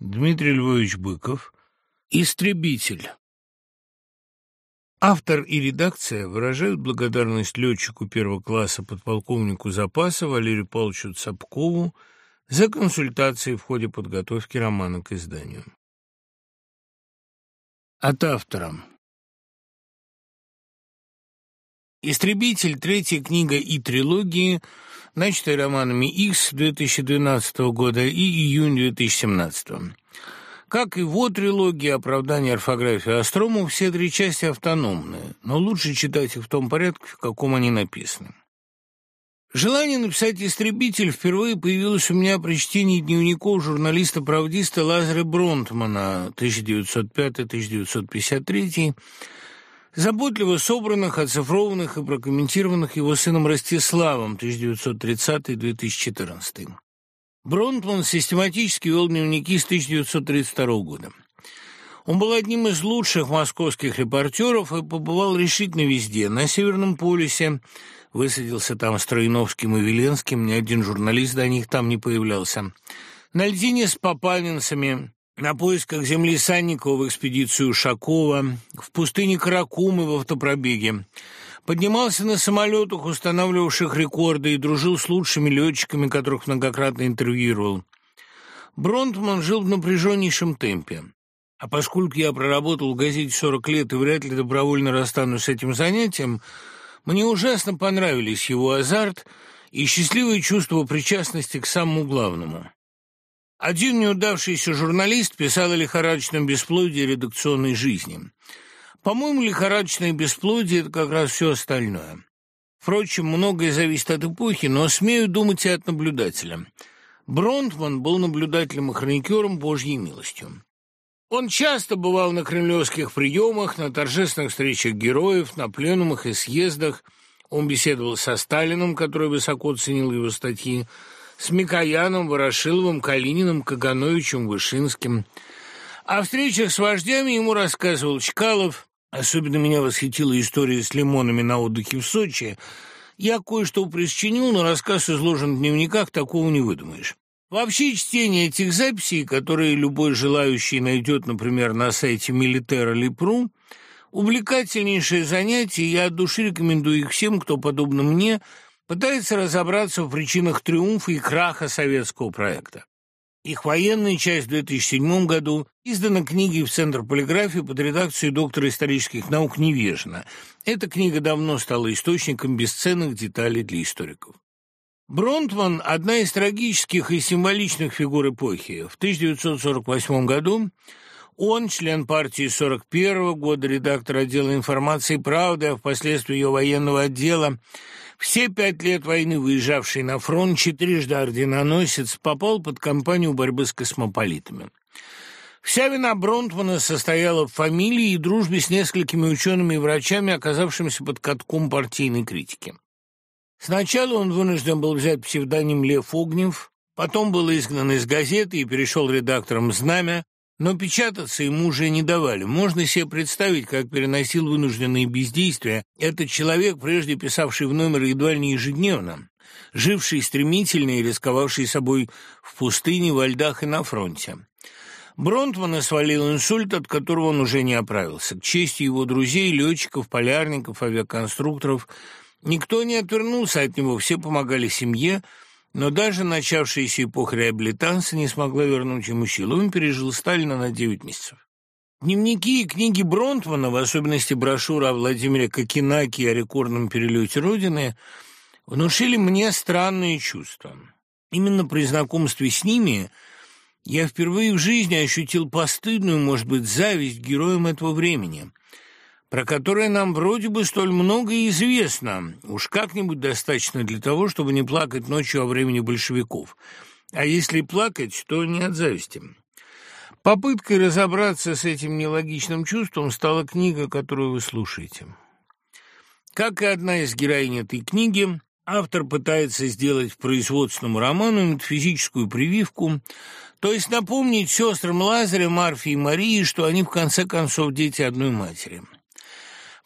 Дмитрий Львович Быков. Истребитель. Автор и редакция выражают благодарность летчику первого класса подполковнику запаса Валерию Павловичу Цапкову за консультации в ходе подготовки романа к изданию. От автора. «Истребитель» — третья книга и трилогии, начатая романами X 2012 года и июнь 2017 Как и его трилогия «Оправдание орфографии Острому», все три части автономные, но лучше читать их в том порядке, в каком они написаны. Желание написать «Истребитель» впервые появилось у меня при чтении дневников журналиста-правдиста Лазаря Бронтмана 1905-1953 заботливо собранных, оцифрованных и прокомментированных его сыном Ростиславом 1930-2014. Бронтман систематически вел дневники с 1932 года. Он был одним из лучших московских репортеров и побывал решительно везде. На Северном полюсе высадился там с Троиновским и Веленским, ни один журналист до них там не появлялся. На льдине с Попавинцами, на поисках земли Санникова в экспедицию Ушакова, в пустыне Каракумы в автопробеге. Поднимался на самолетах, устанавливавших рекорды, и дружил с лучшими летчиками, которых многократно интервьюировал. Бронтман жил в напряженнейшем темпе. А поскольку я проработал в газете 40 лет и вряд ли добровольно расстанусь с этим занятием, мне ужасно понравились его азарт и счастливое чувство причастности к самому главному. Один неудавшийся журналист писал о лихорадочном бесплодии редакционной жизни. По-моему, лихорадочное бесплодие – это как раз все остальное. Впрочем, многое зависит от эпохи, но смею думать и от наблюдателя. Бронтман был наблюдателем и хроникером Божьей милостью. Он часто бывал на кремлевских приемах, на торжественных встречах героев, на пленумах и съездах. Он беседовал со Сталиным, который высоко ценил его статьи, с Микояном, Ворошиловым, Калининым, Кагановичем, Вышинским. О встречах с вождями ему рассказывал Чкалов. Особенно меня восхитила история с лимонами на отдыхе в Сочи. Я кое-что присчинил, но рассказ изложен в дневниках, такого не выдумаешь. Вообще чтение этих записей, которые любой желающий найдет, например, на сайте Militera Липру, увлекательнейшее занятие, я от души рекомендую их всем, кто, подобно мне, пытается разобраться в причинах триумфа и краха советского проекта. Их военная часть в 2007 году издана книгой в Центр полиграфии под редакцией доктора исторических наук Невежина. Эта книга давно стала источником бесценных деталей для историков. Бронтман – одна из трагических и символичных фигур эпохи. В 1948 году он, член партии 41 года, редактор отдела информации «Правды», а впоследствии ее военного отдела, все пять лет войны выезжавший на фронт, четырежды орденоносец, попал под кампанию борьбы с космополитами. Вся вина Бронтмана состояла в фамилии и дружбе с несколькими учеными и врачами, оказавшимися под катком партийной критики. Сначала он вынужден был взять псевдоним Лев Огнев, потом был изгнан из газеты и перешел редактором «Знамя», но печататься ему уже не давали. Можно себе представить, как переносил вынужденные бездействия этот человек, прежде писавший в номер едва ли не ежедневно, живший стремительно и рисковавший собой в пустыне, во льдах и на фронте. Бронтмана свалил инсульт, от которого он уже не оправился. К чести его друзей, летчиков, полярников, авиаконструкторов, никто не отвернулся от него, все помогали семье, но даже начавшаяся эпоха реабилитации не смогла вернуть ему силу. Он пережил Сталина на 9 месяцев. Дневники и книги Бронтмана, в особенности брошюра о Владимире Кокенаке о рекордном перелете Родины, внушили мне странные чувства. Именно при знакомстве с ними я впервые в жизни ощутил постыдную, может быть, зависть героям этого времени – про которое нам вроде бы столь много известно, уж как-нибудь достаточно для того, чтобы не плакать ночью о времени большевиков. А если плакать, то не от зависти. Попыткой разобраться с этим нелогичным чувством стала книга, которую вы слушаете. Как и одна из героинь этой книги, автор пытается сделать в производственном роману метафизическую прививку, то есть напомнить сестрам Лазаря, Марфе и Марии, что они в конце концов дети одной матери –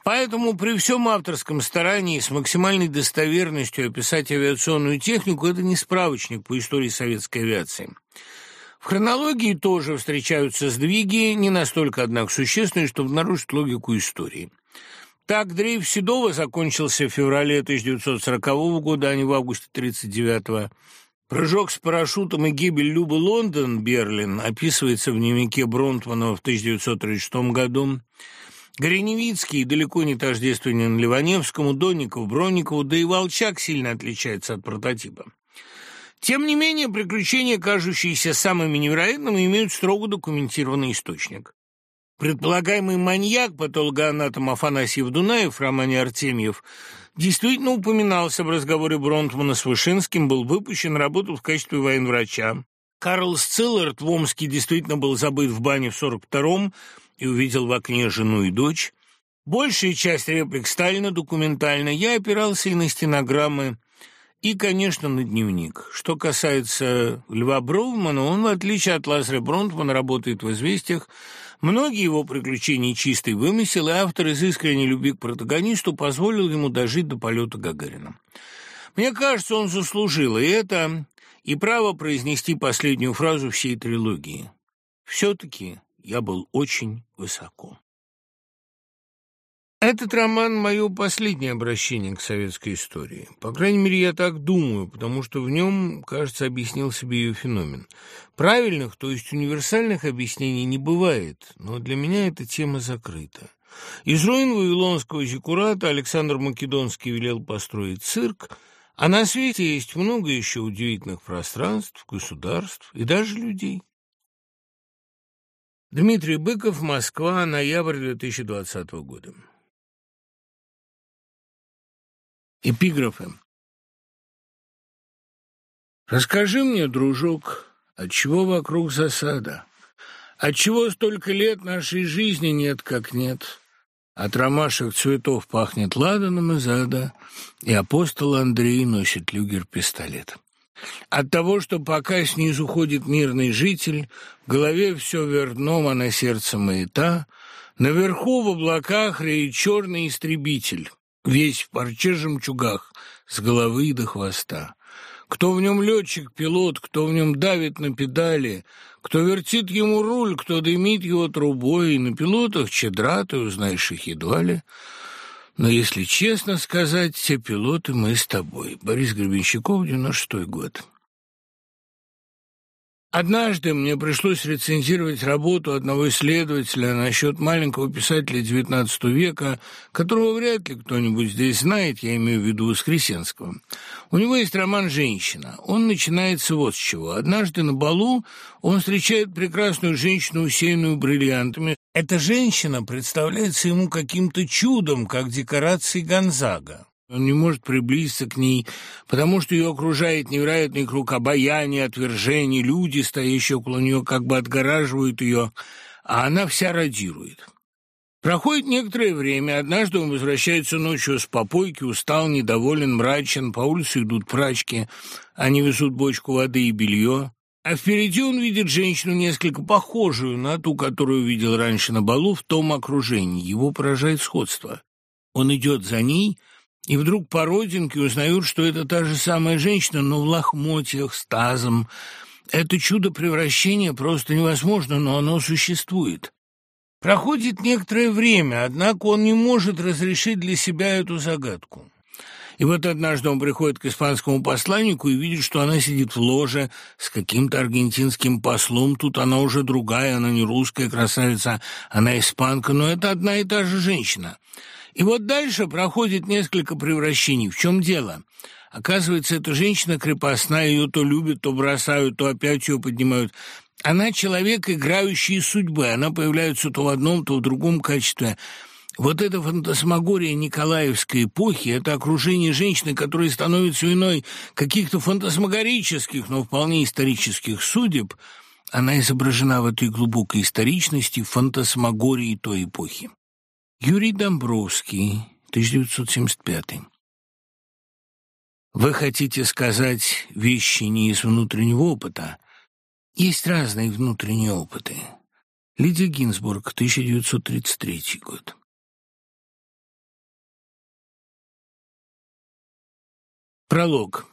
Поэтому при всем авторском старании с максимальной достоверностью описать авиационную технику – это не справочник по истории советской авиации. В хронологии тоже встречаются сдвиги, не настолько, однако, существенные, чтобы нарушить логику истории. Так дрейф Седова закончился в феврале 1940 года, а не в августе 1939 Прыжок с парашютом и гибель Любы Лондон, Берлин, описывается в дневнике Бронтмана в 1936 году. Гореневицкий далеко не тождественен Ливаневскому, Донников, Бронникову, да и Волчак сильно отличается от прототипа. Тем не менее, приключения, кажущиеся самыми невероятными, имеют строго документированный источник. Предполагаемый маньяк, патологоанатом Афанасьев Дунаев романе «Артемьев», действительно упоминался в разговоре Бронтмана с Вышинским, был выпущен, работал в качестве военврача. Карл Сциллерт в Омске действительно был забыт в бане в 42-м и увидел в окне жену и дочь. Большая часть реплик Сталина документальна. Я опирался и на стенограммы, и, конечно, на дневник. Что касается Льва Броумана, он, в отличие от Лазаря Бронтмана, работает в «Известиях». Многие его приключения чистый вымысел, и автор из искренней любви к протагонисту позволил ему дожить до полета Гагарина. Мне кажется, он заслужил и это, и право произнести последнюю фразу всей трилогии. «Все-таки я был очень высоко». Этот роман – мое последнее обращение к советской истории. По крайней мере, я так думаю, потому что в нем, кажется, объяснил себе ее феномен. Правильных, то есть универсальных объяснений не бывает, но для меня эта тема закрыта. Из руин Вавилонского зиккурата Александр Македонский велел построить цирк, а на свете есть много еще удивительных пространств, государств и даже людей. Дмитрий Быков, Москва, ноябрь 2020 года. Эпиграфы. Расскажи мне, дружок, отчего вокруг засада? Отчего столько лет нашей жизни нет, как нет? От ромашек цветов пахнет ладаном из ада, и апостол Андрей носит люгер-пистолет. От того, что пока снизу ходит мирный житель, в голове все вердном, а на сердце маята, наверху в облаках реет черный истребитель весь в парче жемчугах, с головы до хвоста. Кто в нем летчик, пилот, кто в нем давит на педали, кто вертит ему руль, кто дымит его трубой, и на пилотах чедра, ты узнаешь их едва ли. Но если честно сказать, все пилоты мы с тобой. Борис Гребенщиков, 96 год. Однажды мне пришлось рецензировать работу одного исследователя насчет маленького писателя XIX века, которого вряд ли кто-нибудь здесь знает, я имею в виду Воскресенского. У него есть роман «Женщина». Он начинается вот с чего. Однажды на балу он встречает прекрасную женщину, усеянную бриллиантами. Эта женщина представляется ему каким-то чудом, как декорации Гонзага. Он не может приблизиться к ней, потому что ее окружает невероятный круг обаяния, отвержений, люди, стоящие около нее, как бы отгораживают ее, а она вся радирует. Проходит некоторое время, однажды он возвращается ночью с попойки, устал, недоволен, мрачен, по улице идут прачки, они везут бочку воды и белье, а впереди он видит женщину, несколько похожую на ту, которую видел раньше на балу в том окружении. Его поражает сходство. Он идет за ней — и вдруг по родинке узнают, что это та же самая женщина, но в лохмотьях, с тазом. Это чудо превращения просто невозможно, но оно существует. Проходит некоторое время, однако он не может разрешить для себя эту загадку. И вот однажды он приходит к испанскому посланнику и видит, что она сидит в ложе с каким-то аргентинским послом. Тут она уже другая, она не русская красавица, она испанка, но это одна и та же женщина. И вот дальше проходит несколько превращений. В чем дело? Оказывается, эта женщина крепостная, ее то любят, то бросают, то опять ее поднимают. Она человек, играющий судьбы. Она появляется то в одном, то в другом качестве. Вот эта фантасмагория Николаевской эпохи, это окружение женщины, которая становится виной каких-то фантасмагорических, но вполне исторических судеб, она изображена в этой глубокой историчности фантасмагории той эпохи. Юрий Домбровский, 1975. Вы хотите сказать вещи не из внутреннего опыта? Есть разные внутренние опыты. Лидия Гинзбург, 1933 год. Пролог.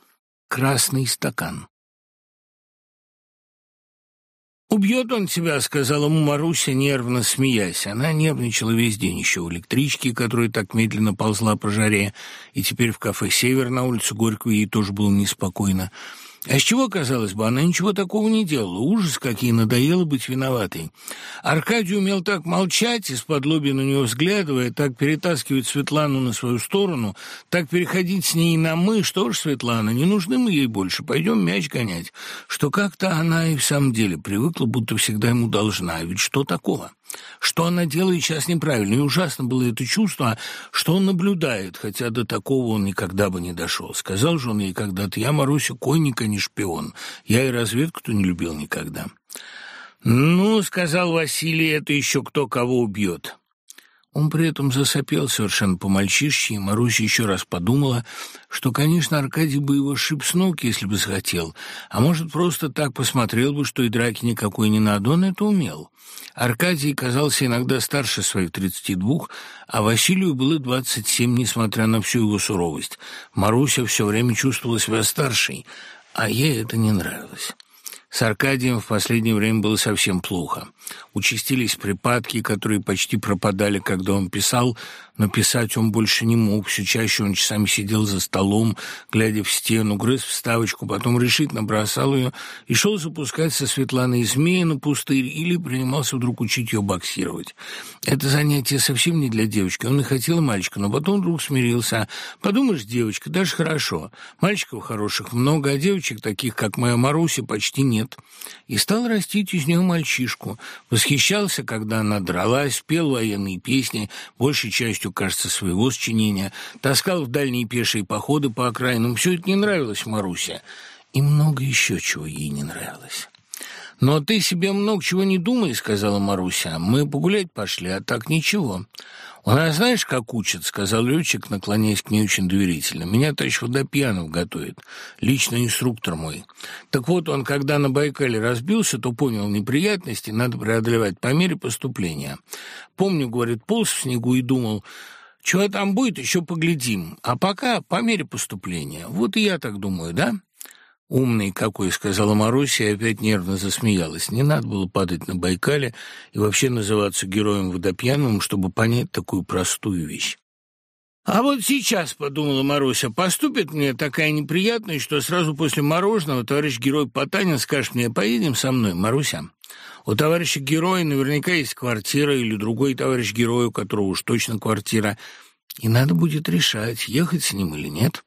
Красный стакан. «Убьет он тебя», — сказала ему Маруся, нервно смеясь. Она нервничала весь день еще у электрички, которая так медленно ползла по жаре, и теперь в кафе «Север» на улице Горького ей тоже было неспокойно. А с чего, казалось бы, она ничего такого не делала. Ужас, как ей надоело быть виноватой. Аркадий умел так молчать, из-под лоби на нее взглядывая, так перетаскивать Светлану на свою сторону, так переходить с ней на «мы». Что ж, Светлана, не нужны мы ей больше, пойдем мяч гонять. Что как-то она и в самом деле привыкла, будто всегда ему должна. А ведь что такого? Что она делает сейчас неправильно, и ужасно было это чувство, что он наблюдает, хотя до такого он никогда бы не дошел. Сказал же он ей когда-то, я, Маруся, конника не шпион, я и разведку-то не любил никогда. «Ну, — сказал Василий, — это еще кто кого убьет». Он при этом засопел совершенно по-мальчишке, и Маруся еще раз подумала, что, конечно, Аркадий бы его шип с ног, если бы захотел, а может, просто так посмотрел бы, что и драки никакой не надо, он это умел. Аркадий казался иногда старше своих тридцати двух, а Василию было двадцать семь, несмотря на всю его суровость. Маруся все время чувствовала себя старшей, а ей это не нравилось. С Аркадием в последнее время было совсем плохо. Участились припадки, которые почти пропадали, когда он писал, но писать он больше не мог. Все чаще он часами сидел за столом, глядя в стену, грыз вставочку, потом решительно бросал ее и шел запускать со Светланой змея на пустырь или принимался вдруг учить ее боксировать. Это занятие совсем не для девочки. Он и хотел мальчика, но потом вдруг смирился. Подумаешь, девочка, даже хорошо. Мальчиков хороших много, а девочек, таких как моя Маруся, почти нет нет, и стал растить из нее мальчишку. Восхищался, когда она дралась, пел военные песни, большей частью, кажется, своего сочинения, таскал в дальние пешие походы по окраинам. Все это не нравилось Марусе, и много еще чего ей не нравилось. «Но ты себе много чего не думай», — сказала Маруся. «Мы погулять пошли, а так ничего». «У нас знаешь, как учат?» — сказал летчик, наклоняясь к ней очень доверительно. «Меня товарищ Водопьянов готовит, личный инструктор мой. Так вот, он, когда на Байкале разбился, то понял неприятности, надо преодолевать по мере поступления. Помню, говорит, полз в снегу и думал, чего там будет, еще поглядим. А пока по мере поступления. Вот и я так думаю, да?» «Умный какой», — сказала Маруся и опять нервно засмеялась. Не надо было падать на Байкале и вообще называться героем водопьяным, чтобы понять такую простую вещь. «А вот сейчас, — подумала Маруся, — поступит мне такая неприятность, что сразу после мороженого товарищ герой Потанин скажет мне, поедем со мной, Маруся. У товарища героя наверняка есть квартира или другой товарищ герой, у которого уж точно квартира, и надо будет решать, ехать с ним или нет».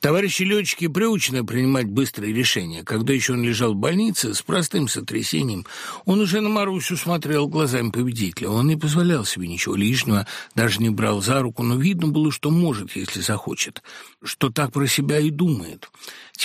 Товарищи летчики приучены принимать быстрые решения. Когда еще он лежал в больнице с простым сотрясением, он уже на Марусю смотрел глазами победителя. Он не позволял себе ничего лишнего, даже не брал за руку, но видно было, что может, если захочет, что так про себя и думает.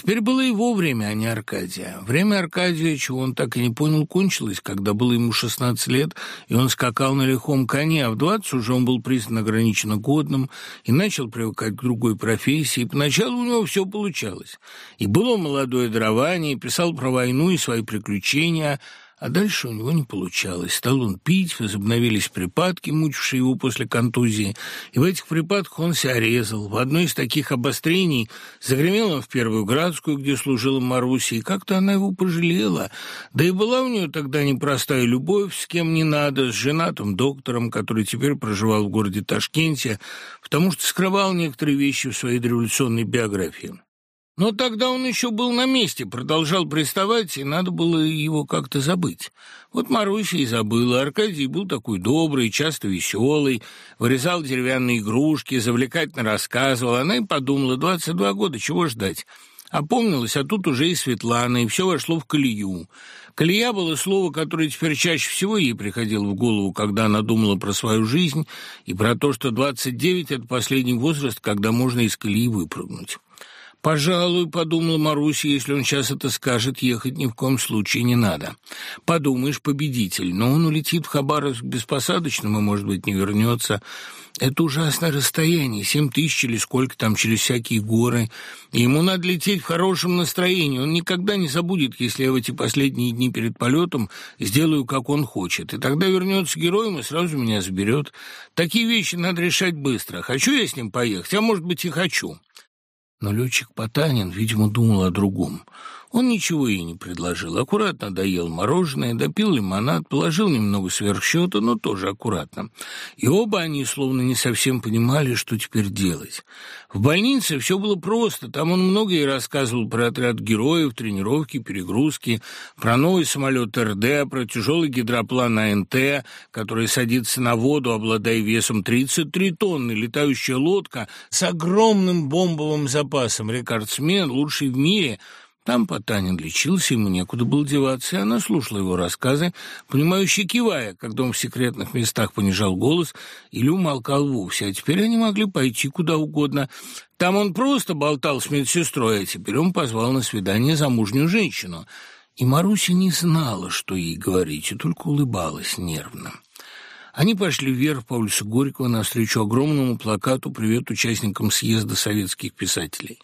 Теперь было его время, а не Аркадия. Время Аркадия, чего он так и не понял, кончилось, когда было ему 16 лет, и он скакал на лихом коне, а в 20 уже он был признан ограниченно годным и начал привыкать к другой профессии. Поначалу у него все получалось. И было молодое дарование, писал про войну и свои приключения – а дальше у него не получалось. Стал он пить, возобновились припадки, мучившие его после контузии, и в этих припадках он себя резал. В одной из таких обострений загремел он в Первую Градскую, где служила Маруся, и как-то она его пожалела. Да и была у нее тогда непростая любовь, с кем не надо, с женатым доктором, который теперь проживал в городе Ташкенте, потому что скрывал некоторые вещи в своей революционной биографии. Но тогда он еще был на месте, продолжал приставать, и надо было его как-то забыть. Вот Маруся и забыла. Аркадий был такой добрый, часто веселый, вырезал деревянные игрушки, завлекательно рассказывал. Она и подумала, двадцать два года, чего ждать? Опомнилась, а тут уже и Светлана, и все вошло в колею. Колея было слово, которое теперь чаще всего ей приходило в голову, когда она думала про свою жизнь и про то, что двадцать девять — это последний возраст, когда можно из колеи выпрыгнуть. «Пожалуй, — подумала Маруся, — если он сейчас это скажет, ехать ни в коем случае не надо. Подумаешь, победитель, но он улетит в Хабаровск беспосадочным и, может быть, не вернется. Это ужасное расстояние, семь тысяч или сколько там через всякие горы. И ему надо лететь в хорошем настроении. Он никогда не забудет, если я в эти последние дни перед полетом сделаю, как он хочет. И тогда вернется героем и сразу меня заберет. Такие вещи надо решать быстро. Хочу я с ним поехать, а может быть и хочу». Но летчик Потанин, видимо, думал о другом. Он ничего ей не предложил. Аккуратно доел мороженое, допил лимонад, положил немного сверх счета, но тоже аккуратно. И оба они словно не совсем понимали, что теперь делать. В больнице все было просто. Там он многое рассказывал про отряд героев, тренировки, перегрузки, про новый самолет РД, про тяжелый гидроплан АНТ, который садится на воду, обладая весом 33 тонны, летающая лодка с огромным бомбовым запасом, рекордсмен, лучший в мире – там Потанин лечился, ему некуда было деваться, и она слушала его рассказы, понимающе кивая, когда он в секретных местах понижал голос или умолкал вовсе, а теперь они могли пойти куда угодно. Там он просто болтал с медсестрой, а теперь он позвал на свидание замужнюю женщину. И Маруся не знала, что ей говорить, и только улыбалась нервно. Они пошли вверх по улице Горького навстречу огромному плакату «Привет участникам съезда советских писателей».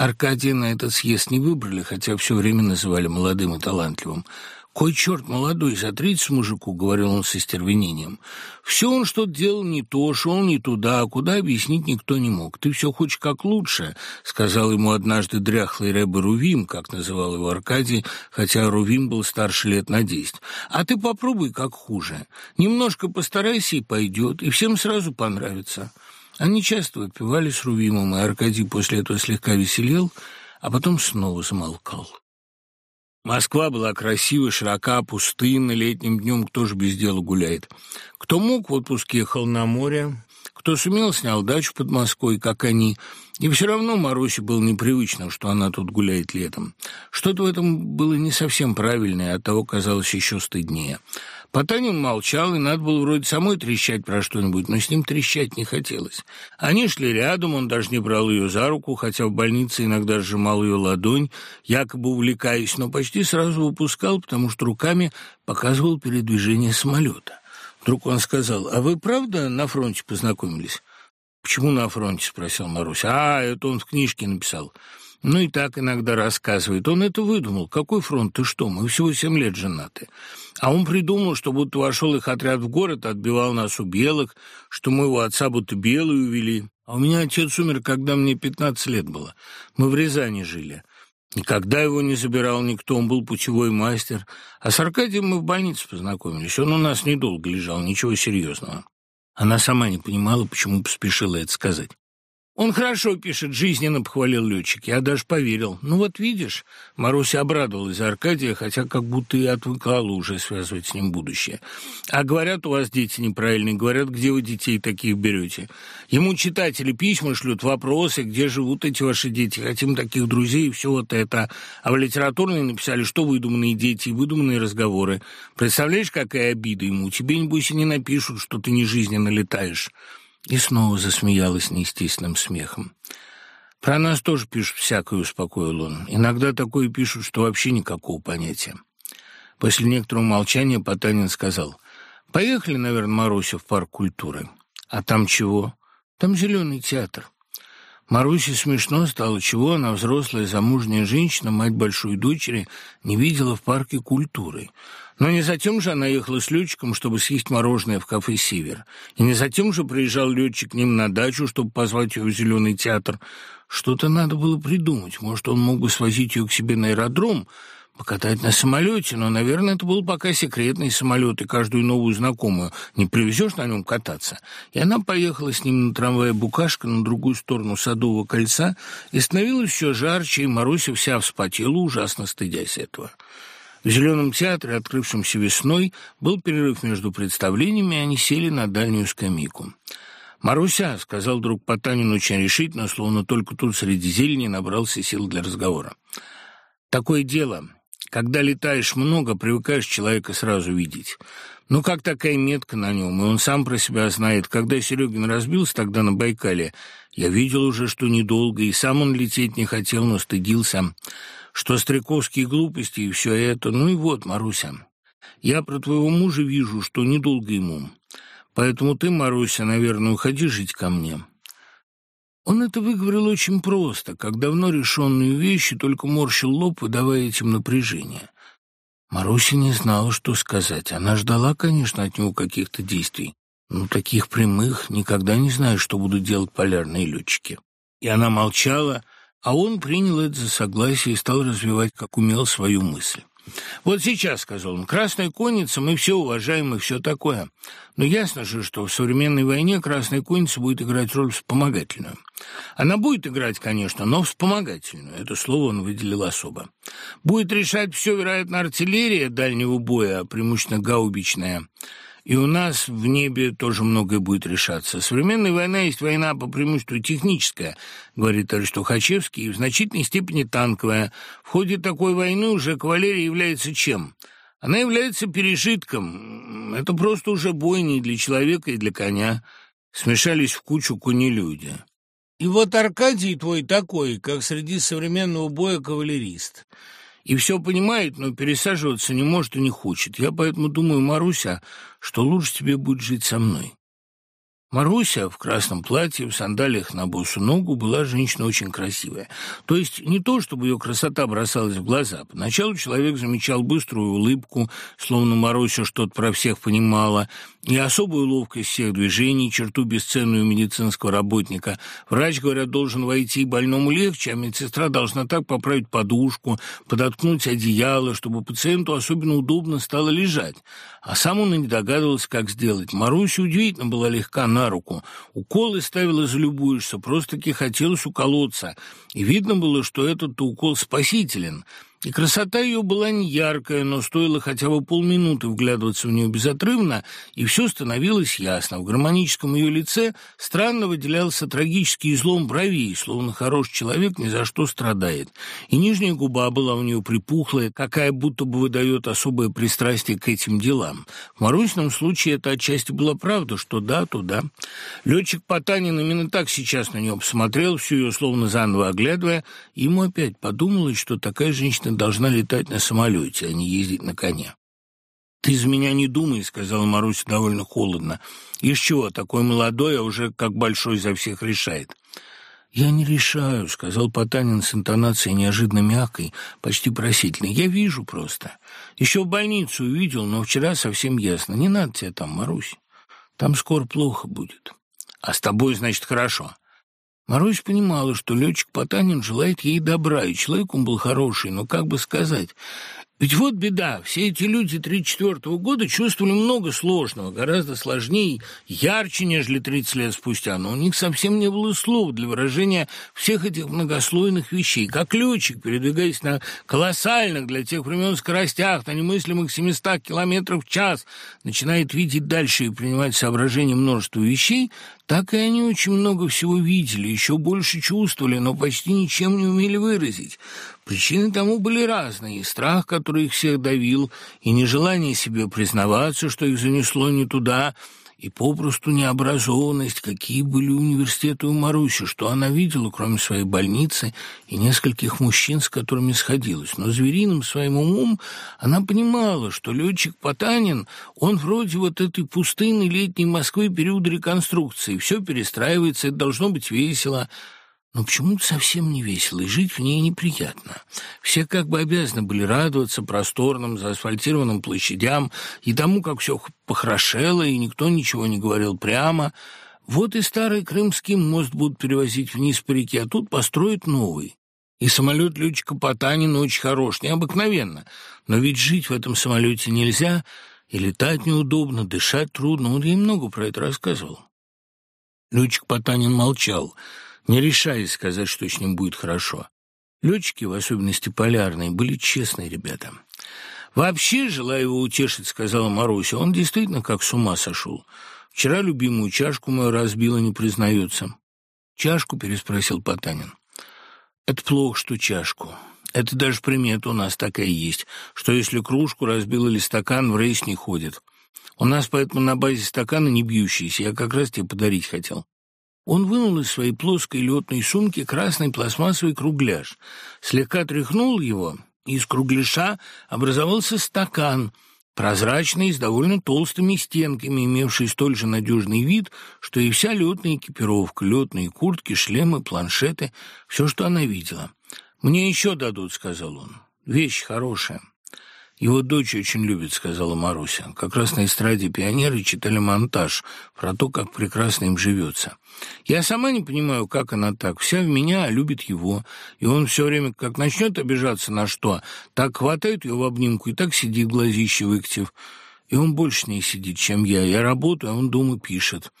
Аркадия на этот съезд не выбрали, хотя все время называли молодым и талантливым. «Кой черт молодой, за тридцать мужику», — говорил он с истервенением. «Все он что-то делал не то, шел не туда, а куда объяснить никто не мог. Ты все хочешь как лучше», — сказал ему однажды дряхлый рэбе Рувим, как называл его Аркадий, хотя Рувим был старше лет на десять. «А ты попробуй как хуже. Немножко постарайся и пойдет, и всем сразу понравится». Они часто выпивали с Рувимом, и Аркадий после этого слегка веселел, а потом снова замолкал. Москва была красивой, широка, пустынна, летним днем кто же без дела гуляет. Кто мог, в отпуск ехал на море, кто сумел, снял дачу под Москвой, как они, и все равно Марусе было непривычно, что она тут гуляет летом. Что-то в этом было не совсем правильное, от того казалось еще стыднее. Потанин молчал, и надо было вроде самой трещать про что-нибудь, но с ним трещать не хотелось. Они шли рядом, он даже не брал ее за руку, хотя в больнице иногда сжимал ее ладонь, якобы увлекаясь, но почти сразу выпускал, потому что руками показывал передвижение самолета. Вдруг он сказал, «А вы правда на фронте познакомились?» «Почему на фронте?» — спросил Марусь. «А, это он в книжке написал». Ну и так иногда рассказывает. Он это выдумал. Какой фронт? Ты что? Мы всего семь лет женаты. А он придумал, что будто вошел их отряд в город, отбивал нас у белых, что моего отца будто белые увели. А у меня отец умер, когда мне пятнадцать лет было. Мы в Рязани жили. Никогда его не забирал никто, он был путевой мастер. А с Аркадием мы в больнице познакомились. Он у нас недолго лежал, ничего серьезного. Она сама не понимала, почему поспешила это сказать. Он хорошо пишет, жизненно похвалил летчик. Я даже поверил. Ну вот видишь, Маруся обрадовалась за Аркадия, хотя как будто и отвыкала уже связывать с ним будущее. А говорят, у вас дети неправильные, говорят, где вы детей таких берете. Ему читатели письма шлют, вопросы, где живут эти ваши дети, хотим таких друзей и все вот это. А в литературной написали, что выдуманные дети и выдуманные разговоры. Представляешь, какая обида ему? Тебе, небось, и не напишут, что ты не жизненно летаешь. И снова засмеялась неестественным смехом. «Про нас тоже пишут всякое», — успокоил он. «Иногда такое пишут, что вообще никакого понятия». После некоторого молчания Потанин сказал, «Поехали, наверное, Маруся, в парк культуры». «А там чего?» «Там зеленый театр». Марусе смешно стало, чего она, взрослая замужняя женщина, мать большой дочери, не видела в парке культуры. Но не затем же она ехала с летчиком, чтобы съесть мороженое в кафе «Север». И не затем же приезжал летчик к ним на дачу, чтобы позвать ее в «Зеленый театр». Что-то надо было придумать. Может, он мог бы свозить ее к себе на аэродром, покатать на самолете, но, наверное, это был пока секретный самолет, и каждую новую знакомую не привезешь на нем кататься. И она поехала с ним на трамвае «Букашка» на другую сторону Садового кольца, и становилось все жарче, и Маруся вся вспотела, ужасно стыдясь этого. В «Зеленом театре», открывшемся весной, был перерыв между представлениями, и они сели на дальнюю скамейку. «Маруся», — сказал друг Потанин очень решительно, словно только тут среди зелени набрался сил для разговора. «Такое дело. Когда летаешь много, привыкаешь человека сразу видеть. Ну, как такая метка на нем, и он сам про себя знает. Когда Серегин разбился тогда на Байкале, я видел уже, что недолго, и сам он лететь не хотел, но стыдился, что стряковские глупости и все это. Ну и вот, Маруся, я про твоего мужа вижу, что недолго ему. Поэтому ты, Маруся, наверное, уходи жить ко мне. Он это выговорил очень просто, как давно решенную вещь, и только морщил лоб, выдавая этим напряжение. Маруся не знала, что сказать. Она ждала, конечно, от него каких-то действий, но таких прямых никогда не знаешь, что будут делать полярные летчики. И она молчала, А он принял это за согласие и стал развивать, как умел, свою мысль. «Вот сейчас», — сказал он, — «красная конница, мы все уважаем и все такое. Но ясно же, что в современной войне красная конница будет играть роль вспомогательную. Она будет играть, конечно, но вспомогательную. Это слово он выделил особо. Будет решать все, вероятно, артиллерия дальнего боя, преимущественно гаубичная». И у нас в небе тоже многое будет решаться. Современная война есть война по преимуществу техническая, говорит товарищ Тухачевский, и в значительной степени танковая. В ходе такой войны уже кавалерия является чем? Она является пережитком. Это просто уже бойни и для человека, и для коня. Смешались в кучу кони-люди. И вот Аркадий твой такой, как среди современного боя кавалерист – и все понимает, но пересаживаться не может и не хочет. Я поэтому думаю, Маруся, что лучше тебе будет жить со мной. Маруся в красном платье, в сандалиях на босу ногу была женщина очень красивая. То есть не то, чтобы ее красота бросалась в глаза. Поначалу человек замечал быструю улыбку, словно Маруся что-то про всех понимала, и особую ловкость всех движений, черту бесценную медицинского работника. Врач, говорят, должен войти больному легче, а медсестра должна так поправить подушку, подоткнуть одеяло, чтобы пациенту особенно удобно стало лежать. А сам он и не догадывался, как сделать. Маруся удивительно была легка на руку. Уколы ставила залюбуешься, просто-таки хотелось уколоться. И видно было, что этот укол спасителен – и красота ее была не яркая, но стоило хотя бы полминуты вглядываться в нее безотрывно, и все становилось ясно. В гармоническом ее лице странно выделялся трагический излом бровей, словно хороший человек ни за что страдает. И нижняя губа была у нее припухлая, какая будто бы выдает особое пристрастие к этим делам. В Марусином случае это отчасти была правда, что да, то да. Летчик Потанин именно так сейчас на нее посмотрел, всю ее словно заново оглядывая, и ему опять подумалось, что такая женщина женщина должна летать на самолете, а не ездить на коне. «Ты за меня не думай», — сказала Маруся довольно холодно. «Из чего? Такой молодой, а уже как большой за всех решает». «Я не решаю», — сказал Потанин с интонацией неожиданно мягкой, почти просительной. «Я вижу просто. Еще в больницу увидел, но вчера совсем ясно. Не надо тебе там, Марусь. Там скоро плохо будет. А с тобой, значит, хорошо. Марусь понимала, что летчик Потанин желает ей добра, и человек он был хороший, но как бы сказать, ведь вот беда, все эти люди 34-го года чувствовали много сложного, гораздо сложнее, ярче, нежели 30 лет спустя, но у них совсем не было слов для выражения всех этих многослойных вещей. Как летчик, передвигаясь на колоссальных для тех времен скоростях, на немыслимых 700 километров в час, начинает видеть дальше и принимать соображения множества вещей, так и они очень много всего видели, еще больше чувствовали, но почти ничем не умели выразить. Причины тому были разные, и страх, который их всех давил, и нежелание себе признаваться, что их занесло не туда, и попросту необразованность, какие были университеты у Маруси, что она видела, кроме своей больницы и нескольких мужчин, с которыми сходилась. Но звериным своим умом она понимала, что летчик Потанин, он вроде вот этой пустынной летней Москвы периода реконструкции, все перестраивается, это должно быть весело, но почему-то совсем не весело, и жить в ней неприятно. Все как бы обязаны были радоваться просторным, заасфальтированным площадям и тому, как все похорошело, и никто ничего не говорил прямо. Вот и старый Крымский мост будут перевозить вниз по реке, а тут построят новый. И самолет летчика Потанина очень хорош, необыкновенно. Но ведь жить в этом самолете нельзя, и летать неудобно, дышать трудно. Он ей много про это рассказывал. Летчик Потанин молчал — не решаясь сказать, что с ним будет хорошо. Летчики, в особенности полярные, были честные ребята. «Вообще, желая его утешить, — сказала Маруся, — он действительно как с ума сошел. Вчера любимую чашку мою разбила, не признается». «Чашку?» — переспросил Потанин. «Это плохо, что чашку. Это даже примета у нас такая есть, что если кружку разбил или стакан, в рейс не ходит. У нас поэтому на базе стакана не бьющиеся. Я как раз тебе подарить хотел». Он вынул из своей плоской летной сумки красный пластмассовый кругляш, слегка тряхнул его, и из кругляша образовался стакан, прозрачный, с довольно толстыми стенками, имевший столь же надежный вид, что и вся летная экипировка, летные куртки, шлемы, планшеты, все, что она видела. «Мне еще дадут», — сказал он. «Вещь хорошая». «Его дочь очень любит», — сказала Маруся. Как раз на эстраде пионеры читали монтаж про то, как прекрасно им живется. Я сама не понимаю, как она так. Вся в меня, а любит его. И он все время, как начнет обижаться на что, так хватает ее в обнимку и так сидит, глазище выкатив. И он больше не сидит, чем я. Я работаю, а он дома пишет.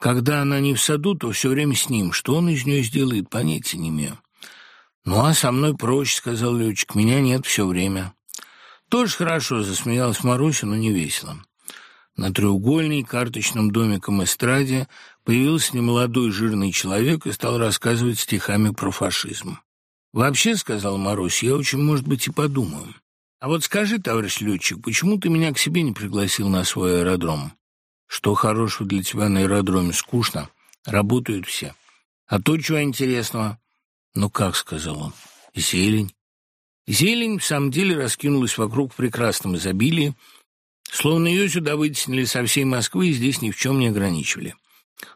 Когда она не в саду, то все время с ним. Что он из нее сделает, понятия не имею. «Ну, а со мной проще», — сказал летчик. «Меня нет все время». «Тоже хорошо», — засмеялась Маруся, но не весело. На треугольной карточном домиком эстраде появился немолодой жирный человек и стал рассказывать стихами про фашизм. «Вообще, — сказал Марусь, — я очень, может быть, и подумаю. А вот скажи, товарищ летчик, почему ты меня к себе не пригласил на свой аэродром? Что хорошего для тебя на аэродроме? Скучно. Работают все. А то чего интересного? Ну как, — сказал он, — зелень. Зелень в самом деле раскинулась вокруг в прекрасном изобилии, словно ее сюда вытеснили со всей Москвы и здесь ни в чем не ограничивали.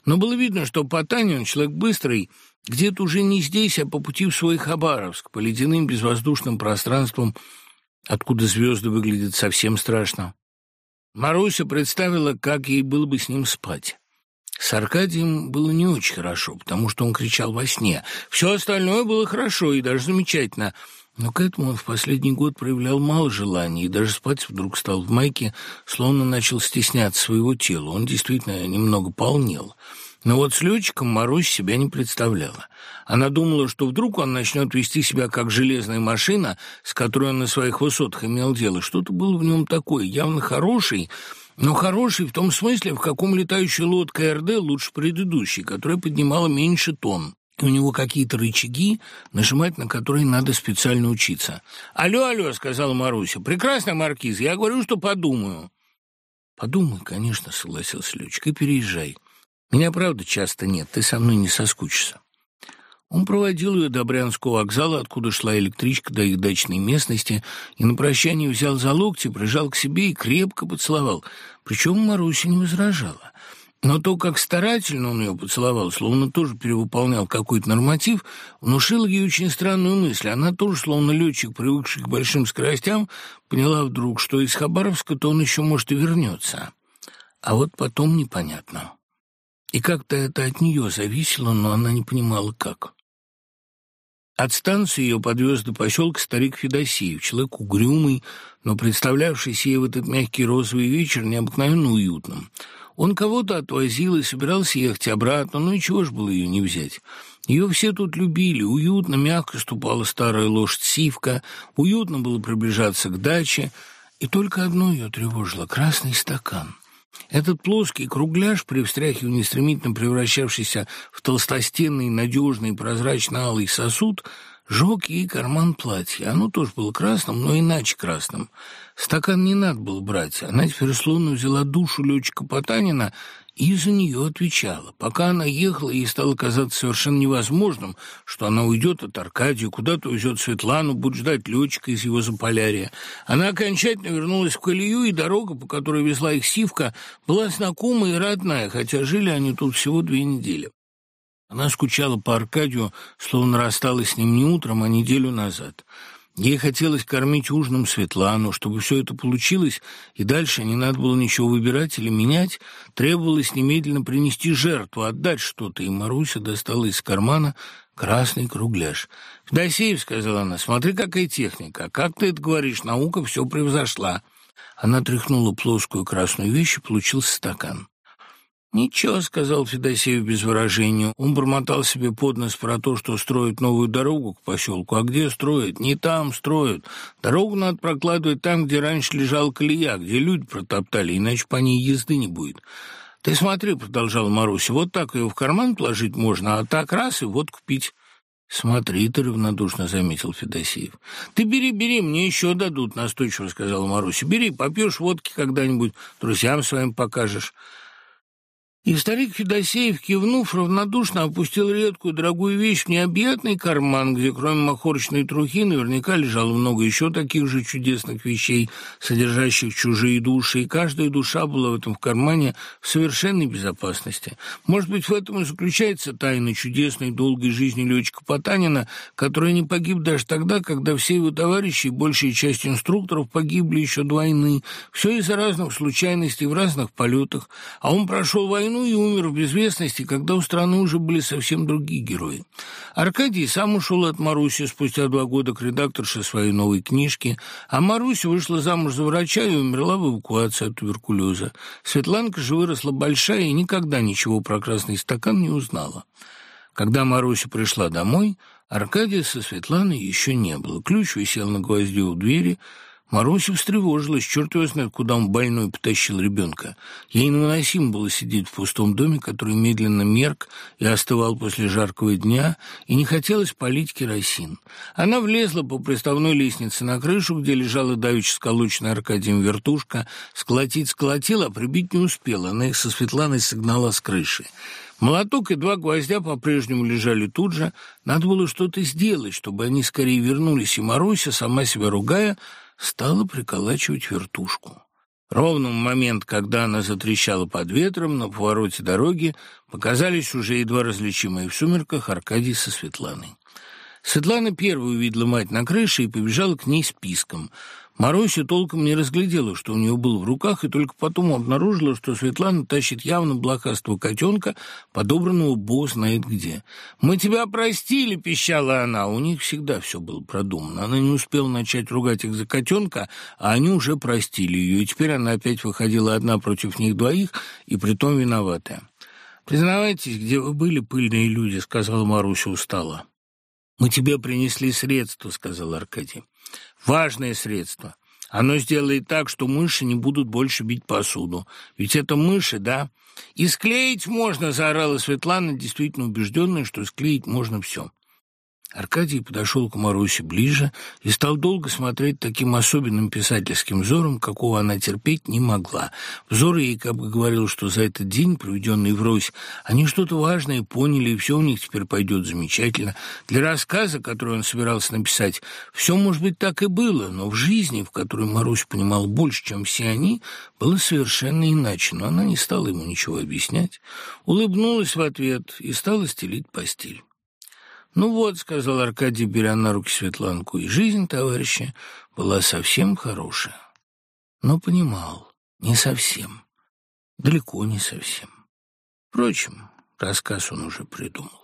Но было видно, что Потанин, он человек быстрый, где-то уже не здесь, а по пути в свой Хабаровск, по ледяным безвоздушным пространствам, откуда звезды выглядят совсем страшно. Маруся представила, как ей было бы с ним спать. С Аркадием было не очень хорошо, потому что он кричал во сне. Все остальное было хорошо и даже замечательно — но к этому он в последний год проявлял мало желания и даже спать вдруг стал в майке, словно начал стесняться своего тела. Он действительно немного полнел. Но вот с летчиком Марусь себя не представляла. Она думала, что вдруг он начнет вести себя как железная машина, с которой он на своих высотах имел дело. Что-то было в нем такое, явно хороший, но хороший в том смысле, в каком летающая лодка РД лучше предыдущей, которая поднимала меньше тонн у него какие-то рычаги, нажимать на которые надо специально учиться. «Алло, алло», — сказала Маруся, — «прекрасно, Маркиз, я говорю, что подумаю». «Подумай, конечно», — согласился летчик, — «и переезжай. Меня, правда, часто нет, ты со мной не соскучишься». Он проводил ее до Брянского вокзала, откуда шла электричка до их дачной местности, и на прощание взял за локти, прижал к себе и крепко поцеловал. Причем Маруся не возражала. Но то, как старательно он ее поцеловал, словно тоже перевыполнял какой-то норматив, внушило ей очень странную мысль. Она тоже, словно летчик, привыкший к большим скоростям, поняла вдруг, что из Хабаровска-то он еще, может, и вернется. А вот потом непонятно. И как-то это от нее зависело, но она не понимала, как. От станции ее подвез до поселка старик Федосеев, человек угрюмый, но представлявшийся ей в этот мягкий розовый вечер необыкновенно уютным — он кого-то отвозил и собирался ехать обратно, ну и чего ж было ее не взять? Ее все тут любили, уютно, мягко ступала старая лошадь Сивка, уютно было приближаться к даче, и только одно ее тревожило — красный стакан. Этот плоский кругляш, при встряхивании стремительно превращавшийся в толстостенный, надежный, прозрачно-алый сосуд — Жег ей карман платья. Оно тоже было красным, но иначе красным. Стакан не надо было брать. Она теперь словно взяла душу летчика Потанина и за нее отвечала. Пока она ехала, ей стало казаться совершенно невозможным, что она уйдет от Аркадия, куда-то увезет Светлану, будет ждать летчика из его Заполярья. Она окончательно вернулась в колею, и дорога, по которой везла их Сивка, была знакомая и родная, хотя жили они тут всего две недели. Она скучала по Аркадию, словно рассталась с ним не утром, а неделю назад. Ей хотелось кормить ужином Светлану. Чтобы все это получилось, и дальше не надо было ничего выбирать или менять, требовалось немедленно принести жертву, отдать что-то, и Маруся достала из кармана красный кругляш. «Федосеев», — сказала она, — «смотри, какая техника. Как ты это говоришь, наука все превзошла». Она тряхнула плоскую красную вещь, и получился стакан. «Ничего», — сказал Федосеев без выражения. Он бормотал себе под нос про то, что строят новую дорогу к поселку. А где строят? Не там строят. Дорогу надо прокладывать там, где раньше лежал колея, где люди протоптали, иначе по ней езды не будет. «Ты смотри», — продолжал Маруся, — «вот так ее в карман положить можно, а так раз и водку пить». «Смотри ты», — равнодушно заметил Федосеев. «Ты бери, бери, мне еще дадут», — настойчиво сказала Маруся. «Бери, попьешь водки когда-нибудь, друзьям своим покажешь». И старик Федосеев, кивнув, равнодушно опустил редкую дорогую вещь в необъятный карман, где кроме махорочной трухи наверняка лежало много еще таких же чудесных вещей, содержащих чужие души, и каждая душа была в этом в кармане в совершенной безопасности. Может быть, в этом и заключается тайна чудесной долгой жизни летчика Потанина, который не погиб даже тогда, когда все его товарищи и большая часть инструкторов погибли еще до войны. Все из-за разных случайностей в разных полетах, а он прошел войну войну и умер в безвестности, когда у страны уже были совсем другие герои. Аркадий сам ушел от Маруси спустя два года к редакторше своей новой книжки, а Маруся вышла замуж за врача и умерла в эвакуации от туберкулеза. Светланка же выросла большая и никогда ничего про красный стакан не узнала. Когда Маруся пришла домой, Аркадия со Светланой еще не было. Ключ висел на гвозде у двери – Маруся встревожилась, черт его знает, куда он больной потащил ребенка. Ей невыносимо было сидеть в пустом доме, который медленно мерк и остывал после жаркого дня, и не хотелось полить керосин. Она влезла по приставной лестнице на крышу, где лежала давеча сколоченная Аркадием вертушка, сколотить сколотила, а прибить не успела. Она их со Светланой согнала с крыши. Молоток и два гвоздя по-прежнему лежали тут же. Надо было что-то сделать, чтобы они скорее вернулись, и Маруся, сама себя ругая, стала приколачивать вертушку. Ровно в момент, когда она затрещала под ветром, на повороте дороги показались уже едва различимые в сумерках Аркадий со Светланой. Светлана первой увидела мать на крыше и побежала к ней списком. Маруся толком не разглядела, что у нее было в руках, и только потом обнаружила, что Светлана тащит явно блохастого котенка, подобранного бог знает где. «Мы тебя простили!» — пищала она. У них всегда все было продумано. Она не успела начать ругать их за котенка, а они уже простили ее, и теперь она опять выходила одна против них двоих, и притом виноватая. «Признавайтесь, где вы были, пыльные люди», — сказала Маруся устало. «Мы тебе принесли средства», — сказал Аркадий. Важное средство. Оно сделает так, что мыши не будут больше бить посуду. Ведь это мыши, да? И склеить можно, заорала Светлана, действительно убежденная, что склеить можно все. Аркадий подошел к Марусе ближе и стал долго смотреть таким особенным писательским взором, какого она терпеть не могла. Взор ей как бы говорил, что за этот день, проведенный в Рось, они что-то важное поняли, и все у них теперь пойдет замечательно. Для рассказа, который он собирался написать, все, может быть, так и было, но в жизни, в которой Марусь понимал больше, чем все они, было совершенно иначе, но она не стала ему ничего объяснять, улыбнулась в ответ и стала стелить постель. «Ну вот», — сказал Аркадий, беря на руки Светланку, и жизнь товарища была совсем хорошая. Но понимал, не совсем, далеко не совсем. Впрочем, рассказ он уже придумал.